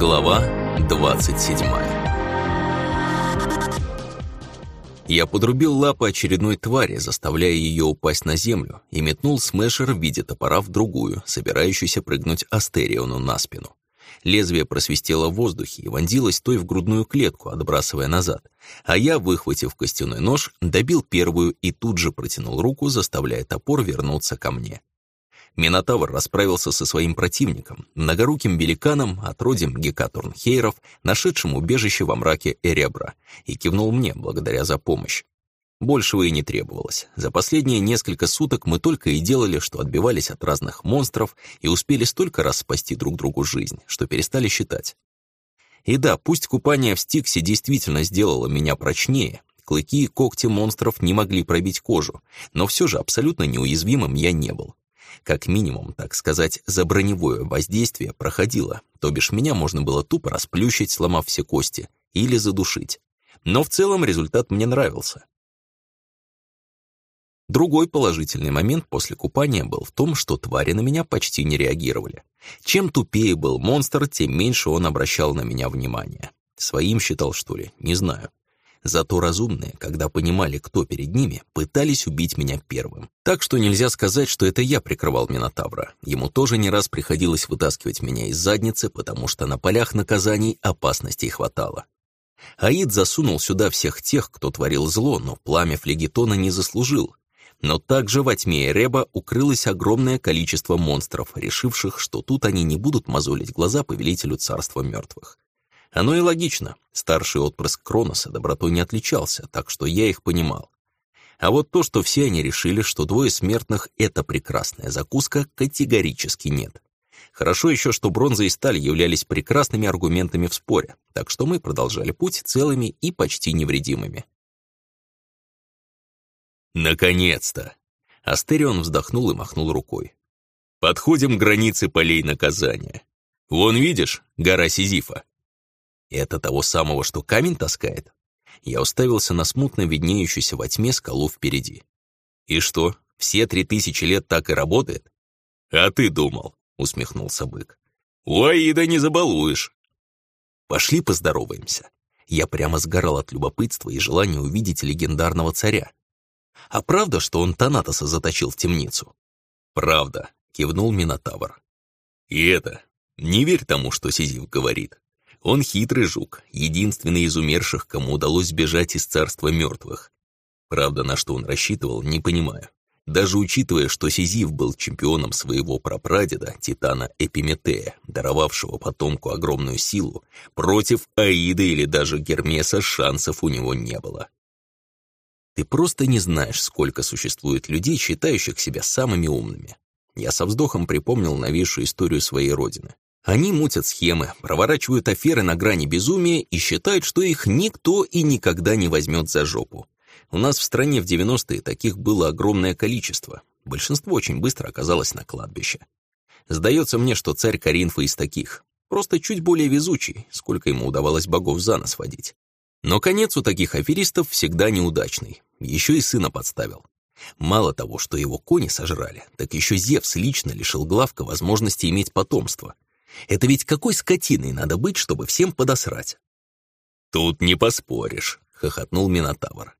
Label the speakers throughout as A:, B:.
A: Глава 27 Я подрубил лапы очередной твари, заставляя ее упасть на землю, и метнул смешер в виде топора в другую, собирающуюся прыгнуть Астериону на спину. Лезвие просвистело в воздухе и вонзилось той в грудную клетку, отбрасывая назад. А я, выхватив костяной нож, добил первую и тут же протянул руку, заставляя топор вернуться ко мне. Минотавр расправился со своим противником, многоруким великаном, отродьем гекатурнхейров, нашедшим убежище во мраке Эребра, и кивнул мне, благодаря за помощь. Большего и не требовалось. За последние несколько суток мы только и делали, что отбивались от разных монстров и успели столько раз спасти друг другу жизнь, что перестали считать. И да, пусть купание в Стиксе действительно сделало меня прочнее, клыки и когти монстров не могли пробить кожу, но все же абсолютно неуязвимым я не был. Как минимум, так сказать, за броневое воздействие проходило, то бишь меня можно было тупо расплющить, сломав все кости, или задушить. Но в целом результат мне нравился. Другой положительный момент после купания был в том, что твари на меня почти не реагировали. Чем тупее был монстр, тем меньше он обращал на меня внимание. Своим считал, что ли, не знаю. Зато разумные, когда понимали, кто перед ними, пытались убить меня первым. Так что нельзя сказать, что это я прикрывал Минотавра. Ему тоже не раз приходилось вытаскивать меня из задницы, потому что на полях наказаний опасностей хватало. Аид засунул сюда всех тех, кто творил зло, но пламя флегетона не заслужил. Но также во тьме Эреба укрылось огромное количество монстров, решивших, что тут они не будут мозолить глаза повелителю царства мертвых. Оно и логично. Старший отпрыск Кроноса добротой не отличался, так что я их понимал. А вот то, что все они решили, что двое смертных — это прекрасная закуска, категорически нет. Хорошо еще, что бронза и сталь являлись прекрасными аргументами в споре, так что мы продолжали путь целыми и почти невредимыми. «Наконец-то!» Астерион вздохнул и махнул рукой. «Подходим к границе полей наказания. Вон, видишь, гора Сизифа. Это того самого, что камень таскает? Я уставился на смутно виднеющуюся во тьме скалу впереди. И что, все три тысячи лет так и работает? А ты думал, усмехнулся бык. У Аида не забалуешь. Пошли поздороваемся. Я прямо сгорал от любопытства и желания увидеть легендарного царя. А правда, что он Танатоса заточил в темницу? Правда, кивнул Минотавр. И это, не верь тому, что Сизиф говорит. Он хитрый жук, единственный из умерших, кому удалось сбежать из царства мертвых. Правда, на что он рассчитывал, не понимаю. Даже учитывая, что Сизиф был чемпионом своего прапрадеда, Титана Эпиметея, даровавшего потомку огромную силу, против Аида или даже Гермеса шансов у него не было. Ты просто не знаешь, сколько существует людей, считающих себя самыми умными. Я со вздохом припомнил новейшую историю своей родины. Они мутят схемы, проворачивают аферы на грани безумия и считают, что их никто и никогда не возьмет за жопу. У нас в стране в 90-е таких было огромное количество. Большинство очень быстро оказалось на кладбище. Сдается мне, что царь Каринфа из таких. Просто чуть более везучий, сколько ему удавалось богов за нос водить. Но конец у таких аферистов всегда неудачный. Еще и сына подставил. Мало того, что его кони сожрали, так еще Зевс лично лишил Главка возможности иметь потомство — это ведь какой скотиной надо быть, чтобы всем подосрать? Тут не поспоришь, хохотнул Минотавр.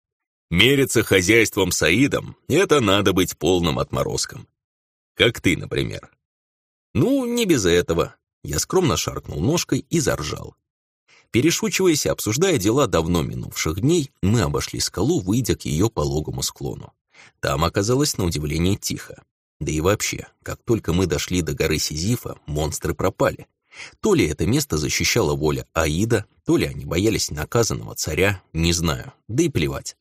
A: Мериться хозяйством Саидом — это надо быть полным отморозком. Как ты, например. Ну, не без этого. Я скромно шаркнул ножкой и заржал. Перешучиваясь и обсуждая дела давно минувших дней, мы обошли скалу, выйдя к ее пологому склону. Там оказалось на удивление тихо. Да и вообще, как только мы дошли до горы Сизифа, монстры пропали. То ли это место защищала воля Аида, то ли они боялись наказанного царя, не знаю, да и плевать.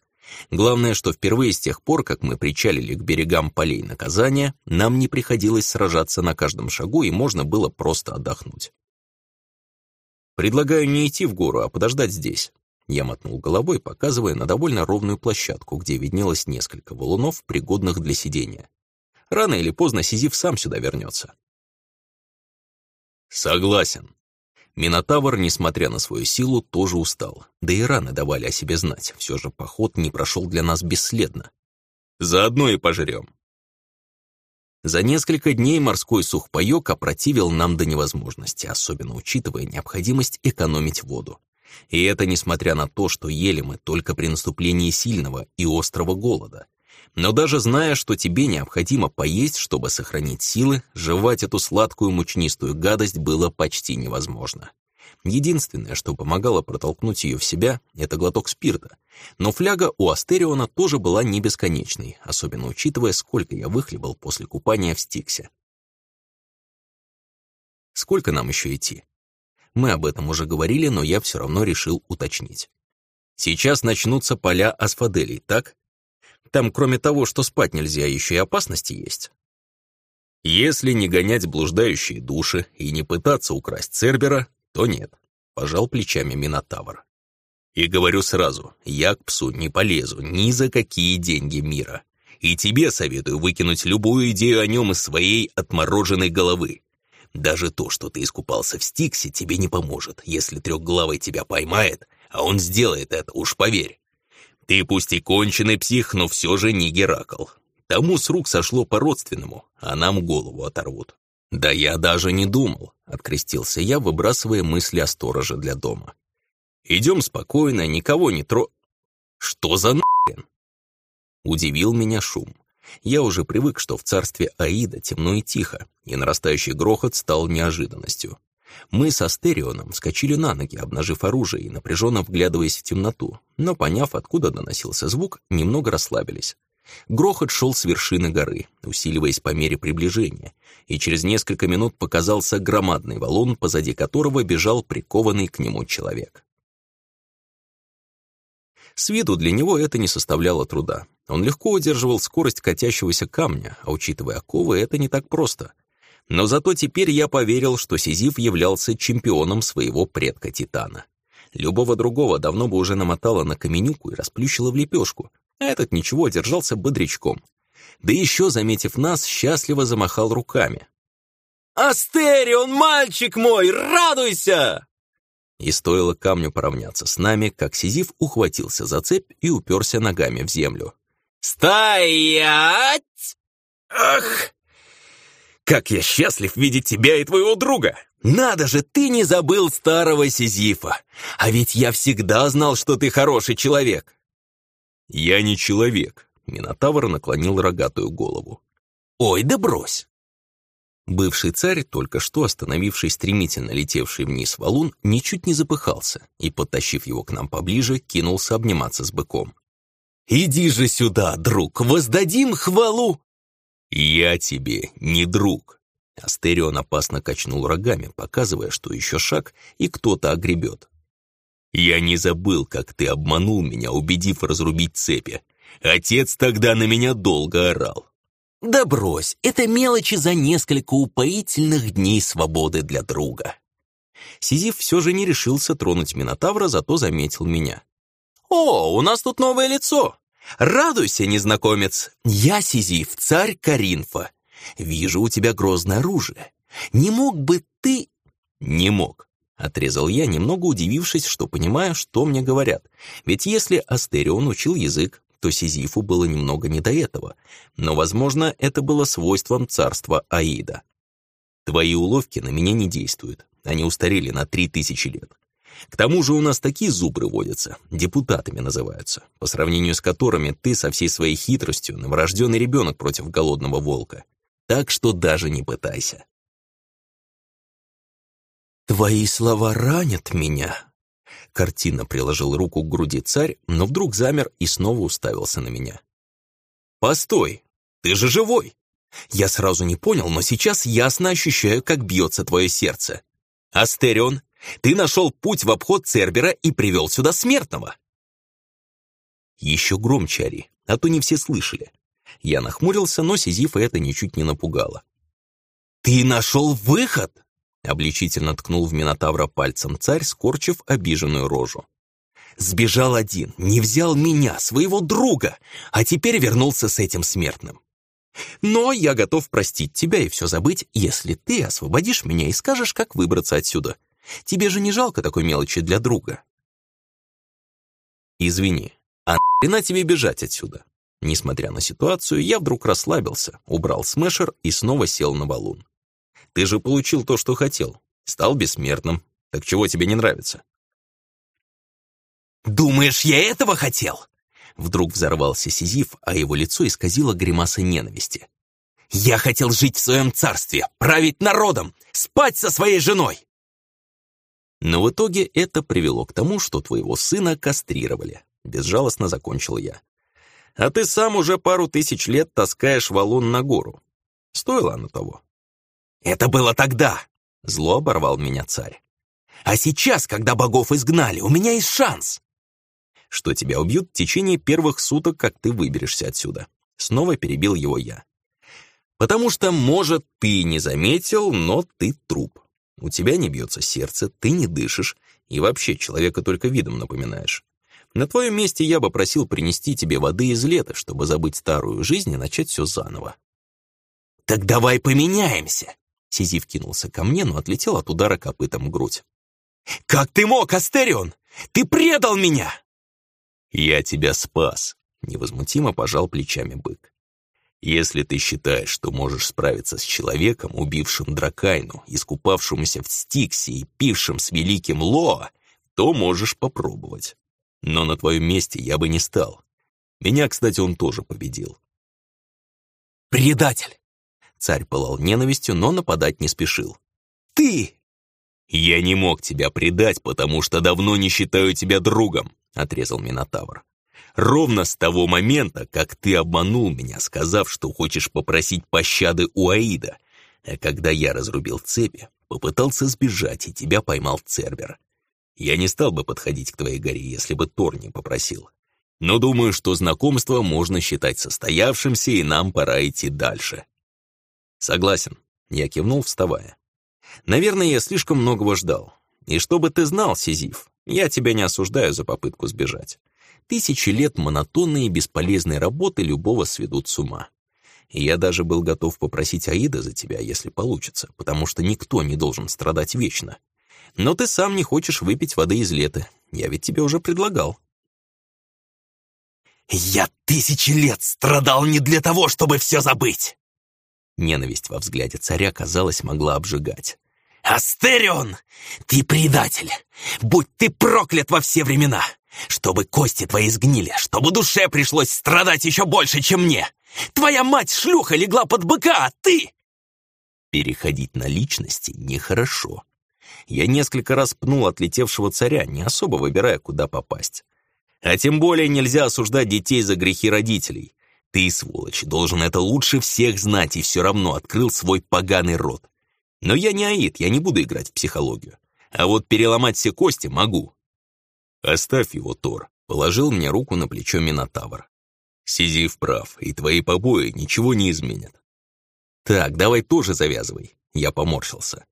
A: Главное, что впервые с тех пор, как мы причалили к берегам полей наказания, нам не приходилось сражаться на каждом шагу и можно было просто отдохнуть. «Предлагаю не идти в гору, а подождать здесь». Я мотнул головой, показывая на довольно ровную площадку, где виднелось несколько валунов, пригодных для сидения. Рано или поздно Сизиф сам сюда вернется. Согласен. Минотавр, несмотря на свою силу, тоже устал. Да и раны давали о себе знать. Все же поход не прошел для нас бесследно. Заодно и пожрем. За несколько дней морской сухпайок опротивил нам до невозможности, особенно учитывая необходимость экономить воду. И это несмотря на то, что ели мы только при наступлении сильного и острого голода. Но даже зная, что тебе необходимо поесть, чтобы сохранить силы, жевать эту сладкую мучнистую гадость было почти невозможно. Единственное, что помогало протолкнуть ее в себя, это глоток спирта. Но фляга у Астериона тоже была не бесконечной, особенно учитывая, сколько я выхлебал после купания в Стиксе. Сколько нам еще идти? Мы об этом уже говорили, но я все равно решил уточнить. Сейчас начнутся поля асфаделей, так? Там, кроме того, что спать нельзя, еще и опасности есть. Если не гонять блуждающие души и не пытаться украсть Цербера, то нет. Пожал плечами Минотавр. И говорю сразу, я к псу не полезу ни за какие деньги мира. И тебе советую выкинуть любую идею о нем из своей отмороженной головы. Даже то, что ты искупался в Стиксе, тебе не поможет, если трехглавый тебя поймает, а он сделает это, уж поверь. Ты пусть и конченый псих, но все же не Геракл. Тому с рук сошло по-родственному, а нам голову оторвут. «Да я даже не думал», — открестился я, выбрасывая мысли о стороже для дома. «Идем спокойно, никого не тро...» «Что за нахрен?» Удивил меня шум. Я уже привык, что в царстве Аида темно и тихо, и нарастающий грохот стал неожиданностью. Мы с Астерионом вскочили на ноги, обнажив оружие и напряженно вглядываясь в темноту, но, поняв, откуда доносился звук, немного расслабились. Грохот шел с вершины горы, усиливаясь по мере приближения, и через несколько минут показался громадный валун, позади которого бежал прикованный к нему человек. С виду для него это не составляло труда. Он легко удерживал скорость катящегося камня, а учитывая оковы, это не так просто. Но зато теперь я поверил, что Сизиф являлся чемпионом своего предка Титана. Любого другого давно бы уже намотало на каменюку и расплющило в лепешку, а этот ничего, держался бодрячком. Да еще, заметив нас, счастливо замахал руками. «Астерион, мальчик мой, радуйся!» И стоило камню поравняться с нами, как Сизиф ухватился за цепь и уперся ногами в землю. «Стоять!» «Ах! Как я счастлив видеть тебя и твоего друга! Надо же, ты не забыл старого Сизифа! А ведь я всегда знал, что ты хороший человек!» «Я не человек», — Минотавр наклонил рогатую голову. «Ой, да брось!» Бывший царь, только что остановивший стремительно летевший вниз валун, ничуть не запыхался и, подтащив его к нам поближе, кинулся обниматься с быком. «Иди же сюда, друг, воздадим хвалу!» «Я тебе не друг!» Астерион опасно качнул рогами, показывая, что еще шаг, и кто-то огребет. «Я не забыл, как ты обманул меня, убедив разрубить цепи. Отец тогда на меня долго орал. Да брось, это мелочи за несколько упоительных дней свободы для друга. Сизиф все же не решился тронуть Минотавра, зато заметил меня. «О, у нас тут новое лицо! Радуйся, незнакомец! Я Сизиф, царь Каринфа. Вижу у тебя грозное оружие. Не мог бы ты...» «Не мог», — отрезал я, немного удивившись, что понимаю, что мне говорят. Ведь если Астерион учил язык, то Сизифу было немного не до этого, но, возможно, это было свойством царства Аида. Твои уловки на меня не действуют, они устарели на три тысячи лет. К тому же у нас такие зубры водятся, депутатами называются, по сравнению с которыми ты со всей своей хитростью новорожденный ребенок против голодного волка. Так что даже не пытайся. «Твои слова ранят меня», Картина приложил руку к груди царь, но вдруг замер и снова уставился на меня. «Постой! Ты же живой!» Я сразу не понял, но сейчас ясно ощущаю, как бьется твое сердце. «Астерион, ты нашел путь в обход Цербера и привел сюда смертного!» Еще громче ори, а то не все слышали. Я нахмурился, но Сизифа это ничуть не напугало. «Ты нашел выход!» Обличительно ткнул в Минотавра пальцем царь, скорчив обиженную рожу. «Сбежал один, не взял меня, своего друга, а теперь вернулся с этим смертным. Но я готов простить тебя и все забыть, если ты освободишь меня и скажешь, как выбраться отсюда. Тебе же не жалко такой мелочи для друга?» «Извини, а нахрена тебе бежать отсюда? Несмотря на ситуацию, я вдруг расслабился, убрал смешер и снова сел на валун. Ты же получил то, что хотел. Стал бессмертным. Так чего тебе не нравится?
B: «Думаешь, я этого хотел?»
A: Вдруг взорвался Сизиф, а его лицо исказило гримаса ненависти.
B: «Я хотел жить в своем царстве, править народом, спать со своей женой!»
A: Но в итоге это привело к тому, что твоего сына кастрировали. Безжалостно закончил я. А ты сам уже пару тысяч лет таскаешь валун на гору. Стоило оно того.
B: «Это было тогда!»
A: — зло оборвал меня царь.
B: «А сейчас, когда богов изгнали, у меня есть шанс!»
A: «Что тебя убьют в течение первых суток, как ты выберешься отсюда?» Снова перебил его я. «Потому что, может, ты не заметил, но ты труп. У тебя не бьется сердце, ты не дышишь, и вообще человека только видом напоминаешь. На твоем месте я бы просил принести тебе воды из лета, чтобы забыть старую жизнь и начать все заново».
B: «Так давай поменяемся!»
A: Сизив кинулся ко мне, но отлетел от удара копытом в грудь.
B: «Как ты мог, Астерион? Ты предал меня!»
A: «Я тебя спас», — невозмутимо пожал плечами бык. «Если ты считаешь, что можешь справиться с человеком, убившим Дракайну, искупавшимся в Стиксе и пившим с великим Лоа, то можешь попробовать. Но на твоем месте я бы не стал. Меня, кстати, он тоже победил».
B: «Предатель!
A: Царь пылал ненавистью, но нападать не спешил.
B: «Ты!»
A: «Я не мог тебя предать, потому что давно не считаю тебя другом», — отрезал Минотавр. «Ровно с того момента, как ты обманул меня, сказав, что хочешь попросить пощады у Аида, а когда я разрубил цепи, попытался сбежать, и тебя поймал Цербер. Я не стал бы подходить к твоей горе, если бы Тор не попросил. Но думаю, что знакомство можно считать состоявшимся, и нам пора идти дальше. «Согласен», — я кивнул, вставая. «Наверное, я слишком многого ждал. И чтобы ты знал, Сизиф, я тебя не осуждаю за попытку сбежать. Тысячи лет монотонной и бесполезной работы любого сведут с ума. И я даже был готов попросить Аида за тебя, если получится, потому что никто не должен страдать вечно. Но ты сам не хочешь выпить воды из лета. Я ведь тебе уже предлагал».
B: «Я тысячи лет страдал не для того, чтобы все забыть!»
A: Ненависть во взгляде царя, казалось, могла обжигать.
B: «Астерион! Ты предатель! Будь ты проклят во все времена! Чтобы кости твои сгнили, чтобы душе пришлось страдать еще больше, чем мне! Твоя мать-шлюха легла под быка, а ты...»
A: Переходить на личности нехорошо. Я несколько раз пнул отлетевшего царя, не особо выбирая, куда попасть. А тем более нельзя осуждать детей за грехи родителей. Ты, сволочь, должен это лучше всех знать и все равно открыл свой поганый рот. Но я не Аид, я не буду играть в психологию. А вот переломать все кости могу. Оставь его, Тор. Положил мне руку на плечо Минотавр. Сизиф прав, и твои побои ничего не изменят. Так, давай тоже завязывай. Я поморщился.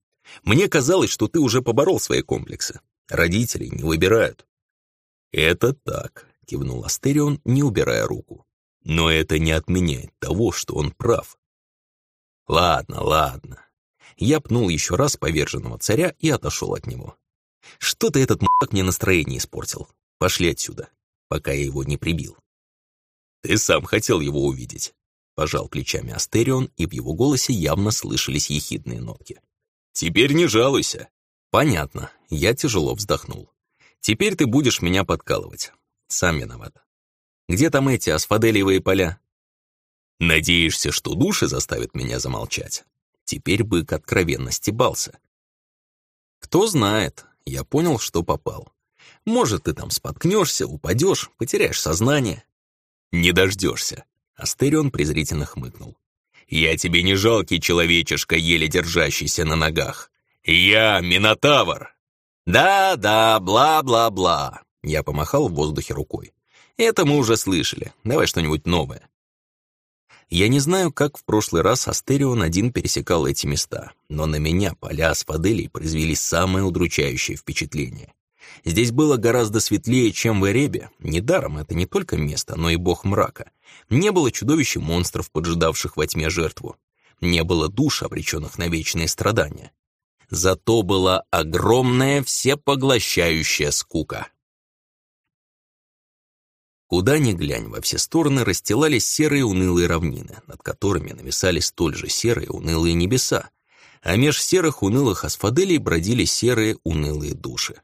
A: Мне казалось, что ты уже поборол свои комплексы. Родителей не выбирают. Это так, кивнул Астерион, не убирая руку. Но это не отменяет того, что он прав. Ладно, ладно. Я пнул еще раз поверженного царя и отошел от него. Что-то этот мудак мне настроение испортил. Пошли отсюда, пока я его не прибил. Ты сам хотел его увидеть. Пожал плечами Астерион, и в его голосе явно слышались ехидные нотки. «Теперь не жалуйся». «Понятно». Я тяжело вздохнул. «Теперь ты будешь меня подкалывать. Сам виноват. Где там эти асфаделиевые поля? Надеешься, что души заставят меня замолчать? Теперь бык откровенно стебался. Кто знает, я понял, что попал. Может, ты там споткнешься, упадешь, потеряешь сознание. Не дождешься. Астерион презрительно хмыкнул. «Я тебе не жалкий человечишка, еле держащийся на ногах. Я Минотавр!» «Да-да, бла-бла-бла», — я помахал в воздухе рукой. Это мы уже слышали. Давай что-нибудь новое. Я не знаю, как в прошлый раз Астерион один пересекал эти места, но на меня поля Асфаделии произвели самое удручающее впечатление. Здесь было гораздо светлее, чем в Эребе. Недаром это не только место, но и бог мрака. Не было чудовищ и монстров, поджидавших во тьме жертву. Не было душ, обреченных на вечные страдания. Зато была огромная всепоглощающая скука. Куда ни глянь, во все стороны расстилались серые унылые равнины, над которыми нависали столь же серые унылые небеса, а меж серых унылых асфаделей бродили серые унылые души.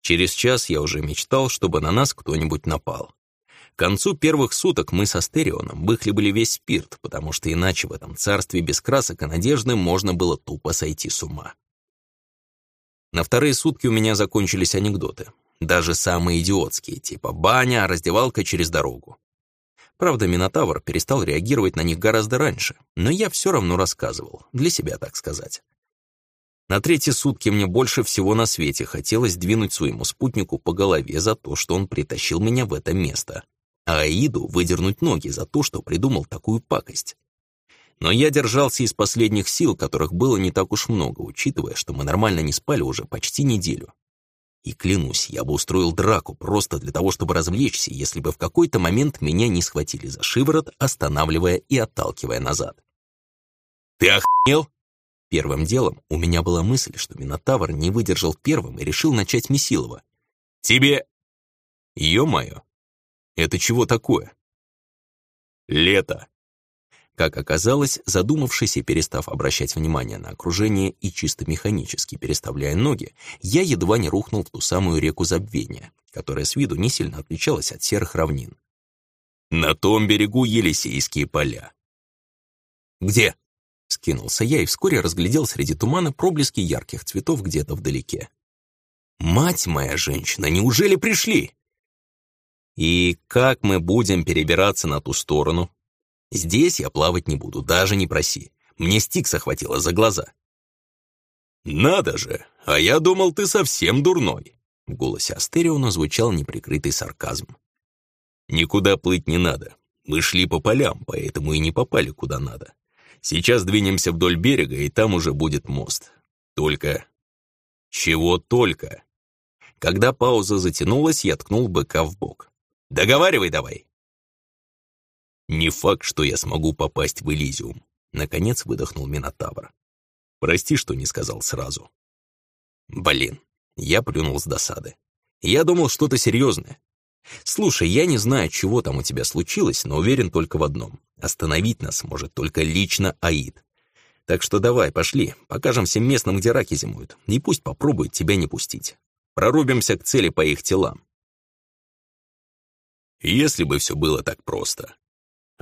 A: Через час я уже мечтал, чтобы на нас кто-нибудь напал. К концу первых суток мы со Стерионом выхлебали весь спирт, потому что иначе в этом царстве без красок и надежды можно было тупо сойти с ума. На вторые сутки у меня закончились анекдоты. Даже самые идиотские, типа баня, раздевалка через дорогу. Правда, Минотавр перестал реагировать на них гораздо раньше, но я все равно рассказывал, для себя, так сказать. На третьи сутки мне больше всего на свете хотелось двинуть своему спутнику по голове за то, что он притащил меня в это место, а Аиду выдернуть ноги за то, что придумал такую пакость. Но я держался из последних сил, которых было не так уж много, учитывая, что мы нормально не спали уже почти неделю. И клянусь, я бы устроил драку просто для того, чтобы развлечься, если бы в какой-то момент меня не схватили за шиворот, останавливая и отталкивая назад.
B: «Ты охренел?»
A: Первым делом у меня была мысль, что Минотавр не выдержал первым и решил начать Месилова.
B: «Тебе...»
A: «Ё-моё! Это чего такое?»
B: «Лето!»
A: Как оказалось, задумавшись и перестав обращать внимание на окружение и чисто механически переставляя ноги, я едва не рухнул в ту самую реку забвения, которая с виду не сильно отличалась от серых равнин.
B: «На том берегу Елисейские поля».
A: «Где?» Скинулся я и вскоре разглядел среди тумана проблески ярких цветов где-то вдалеке. «Мать моя женщина, неужели пришли?» «И как мы будем перебираться на ту сторону?» «Здесь я плавать не буду, даже не проси. Мне стикса хватило за глаза».
B: «Надо же! А я думал, ты совсем дурной!»
A: В голосе Астериона звучал неприкрытый сарказм.
B: «Никуда плыть не надо. Мы шли по полям, поэтому и не попали куда надо. Сейчас двинемся вдоль берега, и там уже будет мост. Только... Чего только? Когда пауза затянулась, я ткнул быка в бок. «Договаривай давай!» «Не факт, что я смогу попасть в Элизиум», — наконец выдохнул Минотавр. «Прости, что не сказал сразу». «Блин», — я плюнул с досады. «Я думал, что-то серьезное. Слушай, я не знаю, чего там у тебя случилось, но уверен только в одном. Остановить нас может только лично Аид. Так что давай, пошли, покажем всем местным, где раки зимуют, и пусть попробуют тебя не пустить. Прорубимся к цели по их телам. Если бы все было так просто.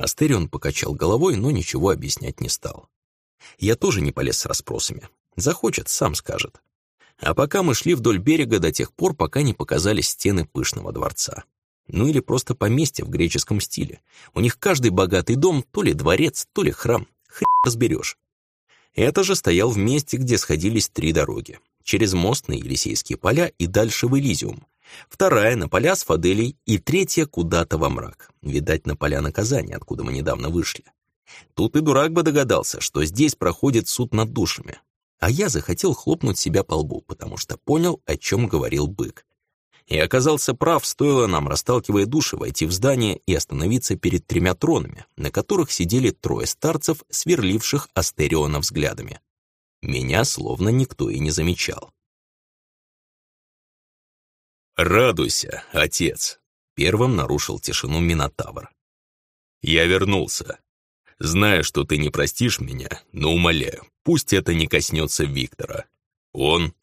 B: Астерион покачал головой, но ничего объяснять не стал. Я тоже не полез с расспросами. Захочет, сам скажет. А пока мы шли вдоль берега до тех пор, пока не показались стены пышного дворца. Ну или просто поместье в греческом стиле. У них каждый богатый дом то ли дворец, то ли храм. Хрен разберешь. Это же стоял в месте, где сходились три дороги. Через мост на Елисейские поля и дальше в Элизиум. Вторая на поля с Фаделей и третья куда-то во мрак. Видать, на поля наказания, откуда мы недавно вышли. Тут и дурак бы догадался, что здесь проходит суд над душами. А я захотел хлопнуть себя по лбу, потому что понял, о чем говорил бык. И оказался прав, стоило нам, расталкивая души, войти в здание и остановиться перед тремя тронами, на которых сидели трое старцев, сверливших Астериона взглядами. Меня словно никто и не замечал. «Радуйся, отец!» — первым нарушил тишину Минотавр. «Я вернулся. Знаю, что ты не простишь меня, но умоляю, пусть это не коснется Виктора. Он...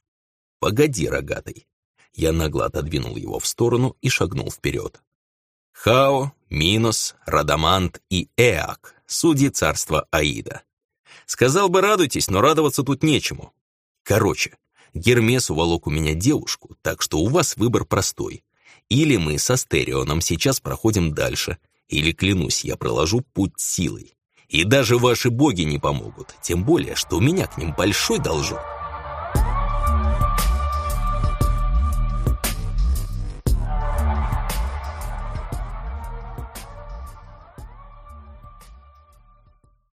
A: Погоди, рогатый. Я нагло отодвинул его в сторону и шагнул вперед. Хао, Минос, Радамант и Эак, судьи царства Аида. Сказал бы, радуйтесь, но радоваться тут нечему. Короче, Гермес уволок у меня девушку, так что у вас выбор простой. Или мы со Стерионом сейчас проходим дальше, или, клянусь, я проложу путь силой. И даже ваши боги не помогут, тем более, что у меня к ним большой должок.